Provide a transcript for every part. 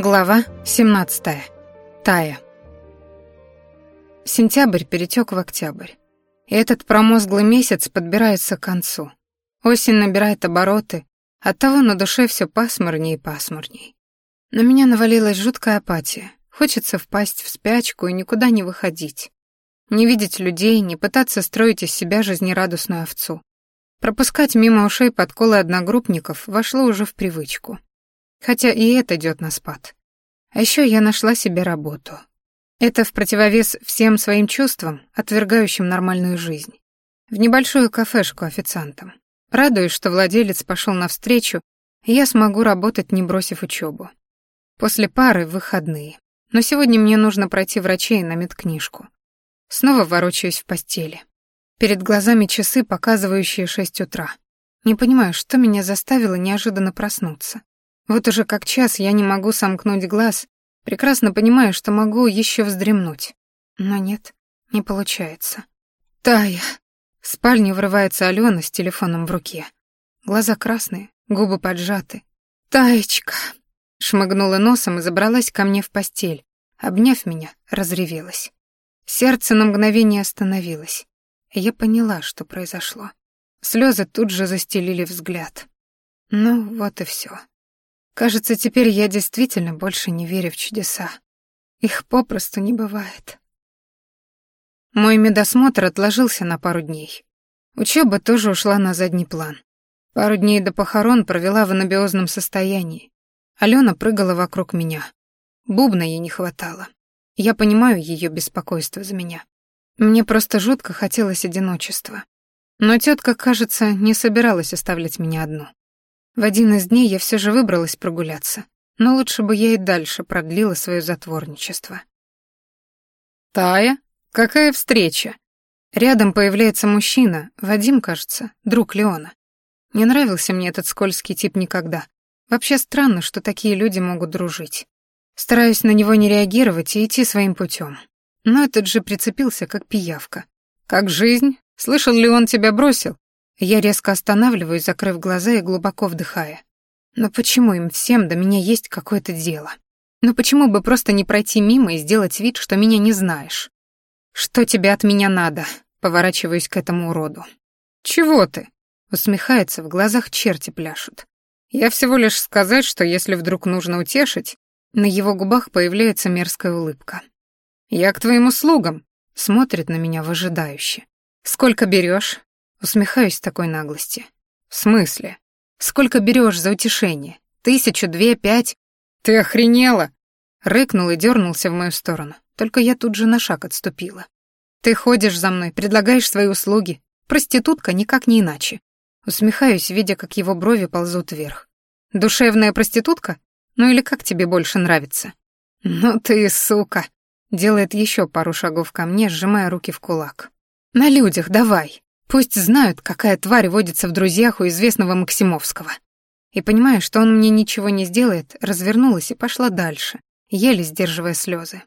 Глава 17. Тая. Сентябрь перетек в октябрь. И этот промозглый месяц подбирается к концу. Осень набирает обороты, оттого на душе все пасмурнее и пасмурней. На меня навалилась жуткая апатия. Хочется впасть в спячку и никуда не выходить. Не видеть людей, не пытаться строить из себя жизнерадостную овцу. Пропускать мимо ушей подколы одногруппников вошло уже в привычку. Хотя и это идет на спад. А еще я нашла себе работу. Это в противовес всем своим чувствам, отвергающим нормальную жизнь. В небольшую кафешку официантом. Радуюсь, что владелец пошел навстречу, и я смогу работать, не бросив учебу. После пары — выходные. Но сегодня мне нужно пройти врачей на медкнижку. Снова ворочаюсь в постели. Перед глазами часы, показывающие шесть утра. Не понимаю, что меня заставило неожиданно проснуться. Вот уже как час я не могу сомкнуть глаз, прекрасно понимаю, что могу еще вздремнуть. Но нет, не получается. «Тая!» В спальню врывается Алена с телефоном в руке. Глаза красные, губы поджаты. «Таечка!» Шмыгнула носом и забралась ко мне в постель. Обняв меня, разревелась. Сердце на мгновение остановилось. Я поняла, что произошло. Слезы тут же застелили взгляд. Ну, вот и все. Кажется, теперь я действительно больше не верю в чудеса. Их попросту не бывает. Мой медосмотр отложился на пару дней. Учеба тоже ушла на задний план. Пару дней до похорон провела в анабиозном состоянии. Алена прыгала вокруг меня. Бубна ей не хватало. Я понимаю ее беспокойство за меня. Мне просто жутко хотелось одиночества. Но тетка, кажется, не собиралась оставлять меня одну. В один из дней я все же выбралась прогуляться, но лучше бы я и дальше продлила свое затворничество. «Тая? Какая встреча?» Рядом появляется мужчина, Вадим, кажется, друг Леона. Не нравился мне этот скользкий тип никогда. Вообще странно, что такие люди могут дружить. Стараюсь на него не реагировать и идти своим путем. Но этот же прицепился, как пиявка. «Как жизнь? Слышал ли он тебя бросил?» Я резко останавливаюсь, закрыв глаза и глубоко вдыхая. Но почему им всем до меня есть какое-то дело? Ну почему бы просто не пройти мимо и сделать вид, что меня не знаешь? Что тебе от меня надо? Поворачиваюсь к этому уроду. Чего ты? Усмехается, в глазах черти пляшут. Я всего лишь сказать, что если вдруг нужно утешить, на его губах появляется мерзкая улыбка. «Я к твоим услугам», — смотрит на меня выжидающе. «Сколько берешь? Усмехаюсь такой наглости. «В смысле? Сколько берешь за утешение? Тысячу, две, пять?» «Ты охренела?» Рыкнул и дернулся в мою сторону. Только я тут же на шаг отступила. «Ты ходишь за мной, предлагаешь свои услуги. Проститутка никак не иначе». Усмехаюсь, видя, как его брови ползут вверх. «Душевная проститутка? Ну или как тебе больше нравится?» «Ну ты сука!» Делает еще пару шагов ко мне, сжимая руки в кулак. «На людях давай. Пусть знают, какая тварь водится в друзьях у известного Максимовского». И понимая, что он мне ничего не сделает, развернулась и пошла дальше, еле сдерживая слезы.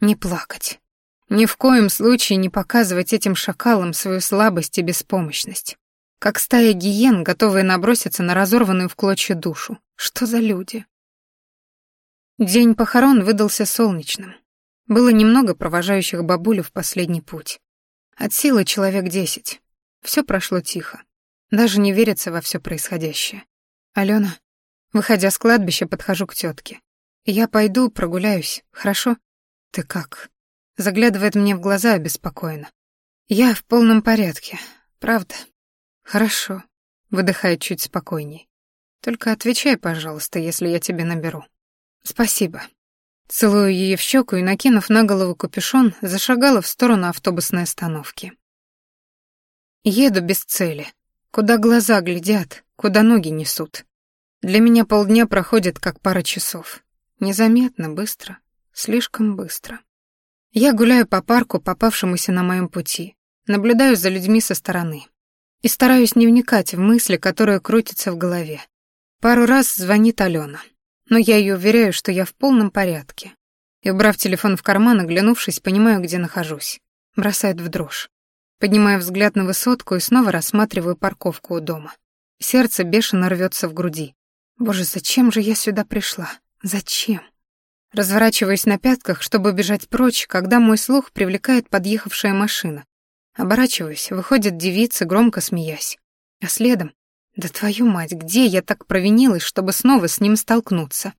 Не плакать. Ни в коем случае не показывать этим шакалам свою слабость и беспомощность. Как стая гиен, готовые наброситься на разорванную в клочья душу. Что за люди? День похорон выдался солнечным. Было немного провожающих бабулю в последний путь. От силы человек десять. Все прошло тихо. Даже не верится во все происходящее. Алена, выходя с кладбища, подхожу к тетке. Я пойду прогуляюсь, хорошо? Ты как? Заглядывает мне в глаза обеспокоенно. Я в полном порядке, правда. Хорошо. Выдыхает чуть спокойней. Только отвечай, пожалуйста, если я тебе наберу. Спасибо. Целую ее в щеку и, накинув на голову капюшон, зашагала в сторону автобусной остановки. Еду без цели. Куда глаза глядят, куда ноги несут. Для меня полдня проходит как пара часов. Незаметно, быстро, слишком быстро. Я гуляю по парку, попавшемуся на моем пути, наблюдаю за людьми со стороны и стараюсь не вникать в мысли, которые крутятся в голове. Пару раз звонит Алена, но я ее уверяю, что я в полном порядке. И, убрав телефон в карман, оглянувшись, понимаю, где нахожусь. Бросает в дрожь. Поднимаю взгляд на высотку и снова рассматриваю парковку у дома. Сердце бешено рвется в груди. Боже, зачем же я сюда пришла? Зачем? Разворачиваюсь на пятках, чтобы бежать прочь, когда мой слух привлекает подъехавшая машина. Оборачиваюсь, выходит девица, громко смеясь. А следом... Да твою мать, где я так провинилась, чтобы снова с ним столкнуться?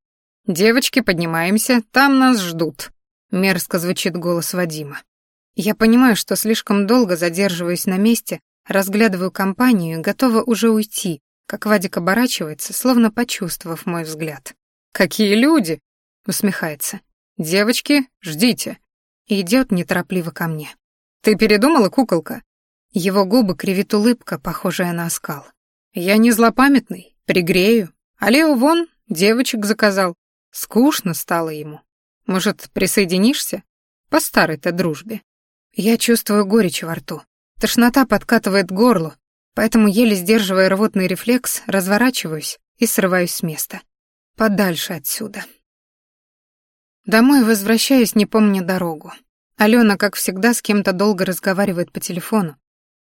«Девочки, поднимаемся, там нас ждут», — мерзко звучит голос Вадима. Я понимаю, что слишком долго задерживаюсь на месте, разглядываю компанию готова уже уйти, как Вадик оборачивается, словно почувствовав мой взгляд. «Какие люди!» — усмехается. «Девочки, ждите!» Идет неторопливо ко мне. «Ты передумала, куколка?» Его губы кривит улыбка, похожая на оскал. «Я не злопамятный, пригрею. А Лео вон девочек заказал. Скучно стало ему. Может, присоединишься? По старой-то дружбе». Я чувствую горечь во рту. Тошнота подкатывает к горлу, поэтому, еле сдерживая рвотный рефлекс, разворачиваюсь и срываюсь с места. Подальше отсюда. Домой возвращаюсь, не помня дорогу. Алена, как всегда, с кем-то долго разговаривает по телефону.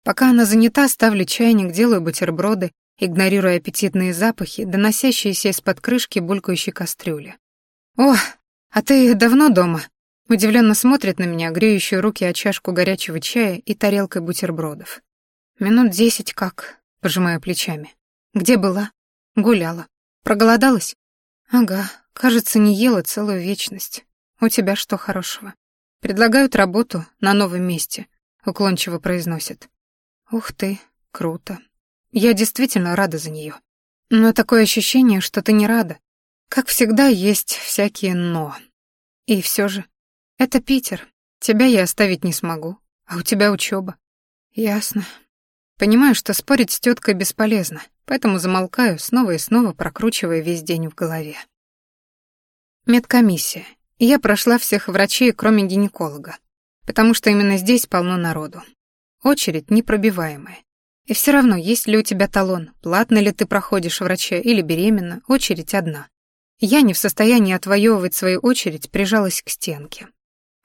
Пока она занята, ставлю чайник, делаю бутерброды, игнорируя аппетитные запахи, доносящиеся из-под крышки булькающей кастрюли. «О, а ты давно дома?» Удивленно смотрит на меня, греющую руки о чашку горячего чая и тарелкой бутербродов. «Минут десять как?» — пожимая плечами. «Где была?» «Гуляла. Проголодалась?» «Ага, кажется, не ела целую вечность. У тебя что хорошего?» «Предлагают работу на новом месте», — уклончиво произносит. «Ух ты, круто. Я действительно рада за нее. Но такое ощущение, что ты не рада. Как всегда, есть всякие «но». И все же, это Питер. Тебя я оставить не смогу, а у тебя учеба. Ясно. Понимаю, что спорить с теткой бесполезно, поэтому замолкаю, снова и снова прокручивая весь день в голове. Медкомиссия. Я прошла всех врачей, кроме гинеколога, потому что именно здесь полно народу. Очередь непробиваемая. И все равно, есть ли у тебя талон, платно ли ты проходишь врача или беременна, очередь одна. Я не в состоянии отвоевывать свою очередь, прижалась к стенке.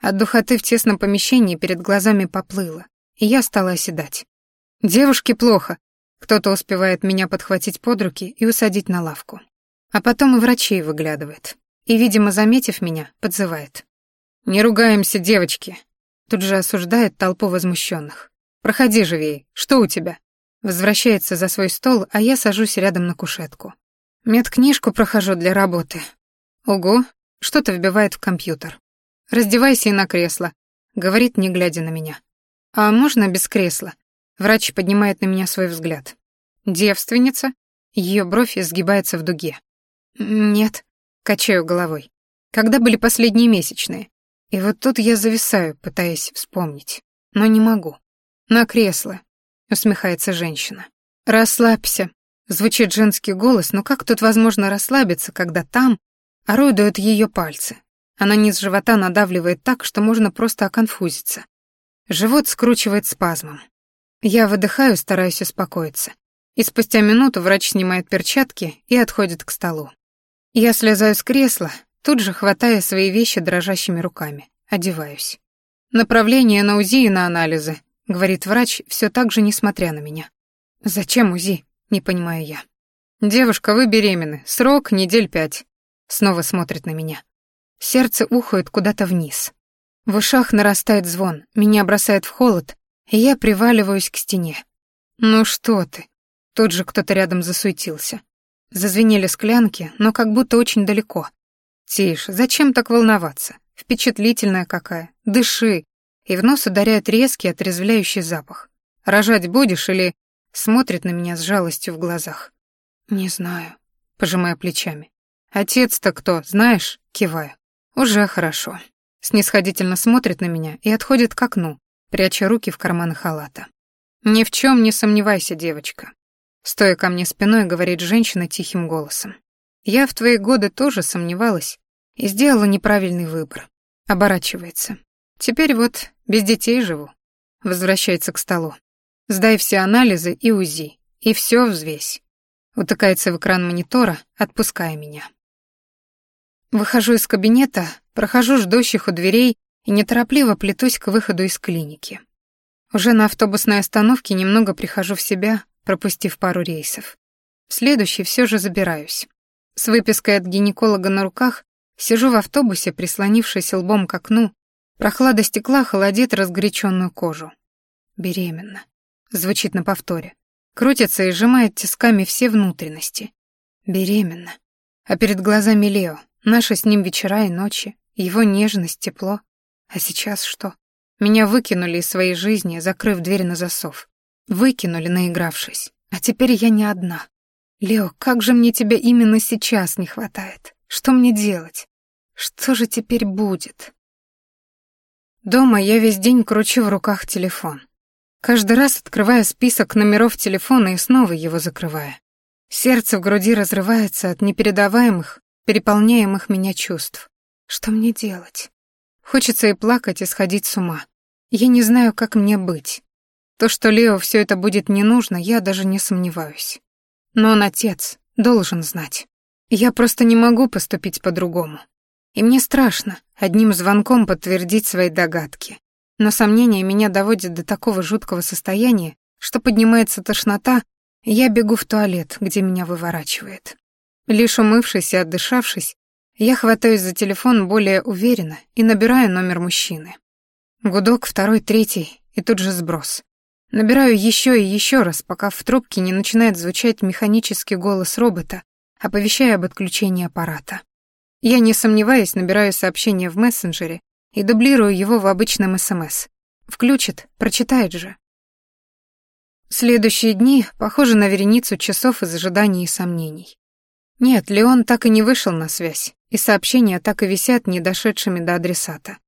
От духоты в тесном помещении перед глазами поплыло, и я стала оседать. «Девушке плохо», кто-то успевает меня подхватить под руки и усадить на лавку. А потом и врачей выглядывает. И, видимо, заметив меня, подзывает. «Не ругаемся, девочки!» Тут же осуждает толпу возмущенных. «Проходи живей, что у тебя?» Возвращается за свой стол, а я сажусь рядом на кушетку. Медкнижку прохожу для работы. Ого, что-то вбивает в компьютер. «Раздевайся и на кресло», — говорит, не глядя на меня. «А можно без кресла?» Врач поднимает на меня свой взгляд. «Девственница?» Ее бровь изгибается в дуге. «Нет», — качаю головой. «Когда были последние месячные?» И вот тут я зависаю, пытаясь вспомнить. Но не могу. «На кресло», — усмехается женщина. «Расслабься», — звучит женский голос, но как тут возможно расслабиться, когда там орудуют ее пальцы, а на низ живота надавливает так, что можно просто оконфузиться. Живот скручивает спазмом. Я выдыхаю, стараюсь успокоиться. И спустя минуту врач снимает перчатки и отходит к столу. Я слезаю с кресла, тут же хватая свои вещи дрожащими руками. Одеваюсь. «Направление на УЗИ и на анализы», — говорит врач, все так же несмотря на меня. «Зачем УЗИ?» — не понимаю я. «Девушка, вы беременны. Срок недель пять». Снова смотрит на меня. Сердце ухает куда-то вниз. В ушах нарастает звон, меня бросает в холод, и я приваливаюсь к стене. «Ну что ты?» Тут же кто-то рядом засуетился. Зазвенели склянки, но как будто очень далеко. «Тише, зачем так волноваться? Впечатлительная какая. Дыши!» И в нос ударяет резкий, отрезвляющий запах. «Рожать будешь или...» Смотрит на меня с жалостью в глазах. «Не знаю», — пожимая плечами. «Отец-то кто, знаешь?» — киваю. Уже хорошо. Снисходительно смотрит на меня и отходит к окну, пряча руки в карманы халата. Ни в чем не сомневайся, девочка. Стоя ко мне спиной, говорит женщина тихим голосом. Я в твои годы тоже сомневалась и сделала неправильный выбор. Оборачивается. Теперь вот без детей живу. Возвращается к столу. Сдай все анализы и УЗИ. И все взвесь. Утыкается в экран монитора, отпуская меня. Выхожу из кабинета, прохожу ждущих у дверей и неторопливо плетусь к выходу из клиники. Уже на автобусной остановке немного прихожу в себя, пропустив пару рейсов. В следующий все же забираюсь. С выпиской от гинеколога на руках сижу в автобусе, прислонившись лбом к окну. Прохлада стекла холодит разгоряченную кожу. Беременна. Звучит на повторе. Крутится и сжимает тисками все внутренности. Беременна. А перед глазами Лео. Наши с ним вечера и ночи. Его нежность, тепло. А сейчас что? Меня выкинули из своей жизни, закрыв дверь на засов. Выкинули, наигравшись. А теперь я не одна. Лео, как же мне тебя именно сейчас не хватает? Что мне делать? Что же теперь будет? Дома я весь день кручу в руках телефон. Каждый раз открывая список номеров телефона и снова его закрывая. Сердце в груди разрывается от непередаваемых, переполняемых меня чувств. Что мне делать? Хочется и плакать, и сходить с ума. Я не знаю, как мне быть. То, что Лео все это будет не нужно, я даже не сомневаюсь. Но он отец, должен знать. Я просто не могу поступить по-другому. И мне страшно одним звонком подтвердить свои догадки. Но сомнения меня доводят до такого жуткого состояния, что поднимается тошнота, и я бегу в туалет, где меня выворачивает. Лишь умывшись и отдышавшись, я хватаюсь за телефон более уверенно и набираю номер мужчины. Гудок, второй, третий, и тут же сброс. Набираю еще и еще раз, пока в трубке не начинает звучать механический голос робота, оповещая об отключении аппарата. Я, не сомневаясь, набираю сообщение в мессенджере и дублирую его в обычном СМС. Включит, прочитает же. Следующие дни похожи на вереницу часов из ожиданий и сомнений. Нет, Леон так и не вышел на связь, и сообщения так и висят недошедшими до адресата.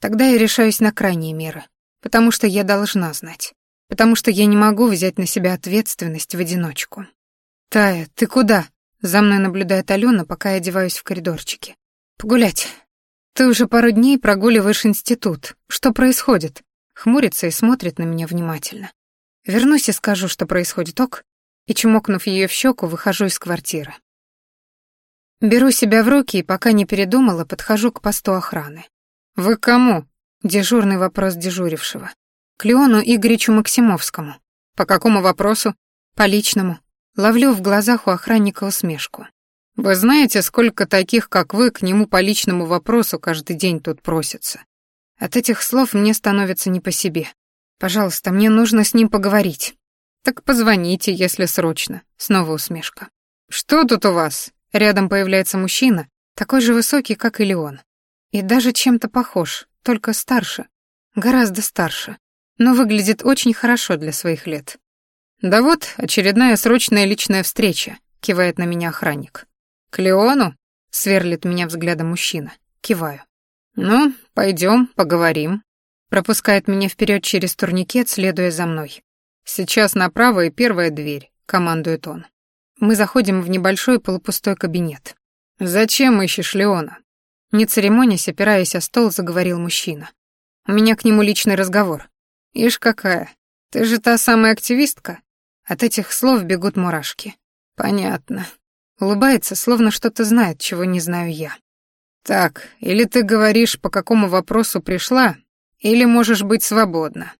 Тогда я решаюсь на крайние меры, потому что я должна знать потому что я не могу взять на себя ответственность в одиночку. «Тая, ты куда?» За мной наблюдает Алена, пока я одеваюсь в коридорчике. «Погулять. Ты уже пару дней прогуливаешь институт. Что происходит?» Хмурится и смотрит на меня внимательно. Вернусь и скажу, что происходит, ок? И, чмокнув ее в щеку, выхожу из квартиры. Беру себя в руки и, пока не передумала, подхожу к посту охраны. «Вы кому?» — дежурный вопрос дежурившего. К Леону Игоревичу Максимовскому. По какому вопросу? По личному. Ловлю в глазах у охранника усмешку. Вы знаете, сколько таких, как вы, к нему по личному вопросу каждый день тут просятся? От этих слов мне становится не по себе. Пожалуйста, мне нужно с ним поговорить. Так позвоните, если срочно. Снова усмешка. Что тут у вас? Рядом появляется мужчина, такой же высокий, как и Леон. И даже чем-то похож, только старше. Гораздо старше но выглядит очень хорошо для своих лет. «Да вот, очередная срочная личная встреча», — кивает на меня охранник. «К Леону?» — сверлит меня взглядом мужчина. Киваю. «Ну, пойдем, поговорим». Пропускает меня вперед через турникет, следуя за мной. «Сейчас направо и первая дверь», — командует он. Мы заходим в небольшой полупустой кабинет. «Зачем ищешь Леона?» Не церемонясь, опираясь о стол, заговорил мужчина. «У меня к нему личный разговор. «Ишь какая, ты же та самая активистка?» От этих слов бегут мурашки. «Понятно». Улыбается, словно что-то знает, чего не знаю я. «Так, или ты говоришь, по какому вопросу пришла, или можешь быть свободна».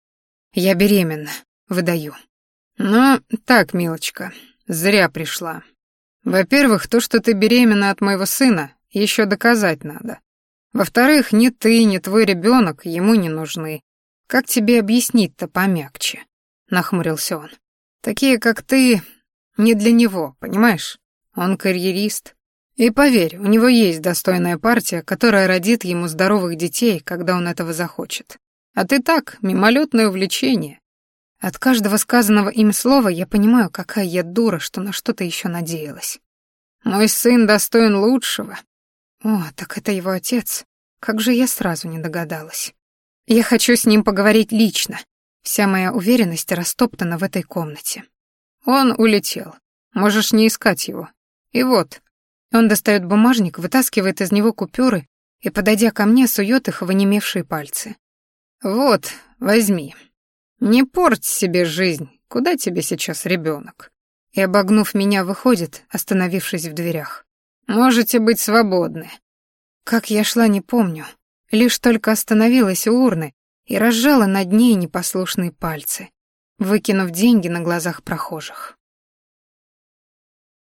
«Я беременна», — выдаю. «Ну, так, милочка, зря пришла. Во-первых, то, что ты беременна от моего сына, еще доказать надо. Во-вторых, ни ты, ни твой ребенок ему не нужны. «Как тебе объяснить-то помягче?» — нахмурился он. «Такие, как ты, не для него, понимаешь? Он карьерист. И поверь, у него есть достойная партия, которая родит ему здоровых детей, когда он этого захочет. А ты так, мимолетное увлечение. От каждого сказанного им слова я понимаю, какая я дура, что на что-то еще надеялась. Мой сын достоин лучшего. О, так это его отец. Как же я сразу не догадалась. Я хочу с ним поговорить лично. Вся моя уверенность растоптана в этой комнате. Он улетел. Можешь не искать его. И вот. Он достает бумажник, вытаскивает из него купюры и, подойдя ко мне, сует их в онемевшие пальцы. Вот, возьми. Не порть себе жизнь. Куда тебе сейчас ребенок? И, обогнув меня, выходит, остановившись в дверях. Можете быть свободны. Как я шла, не помню. Лишь только остановилась у урны и разжала над ней непослушные пальцы, выкинув деньги на глазах прохожих.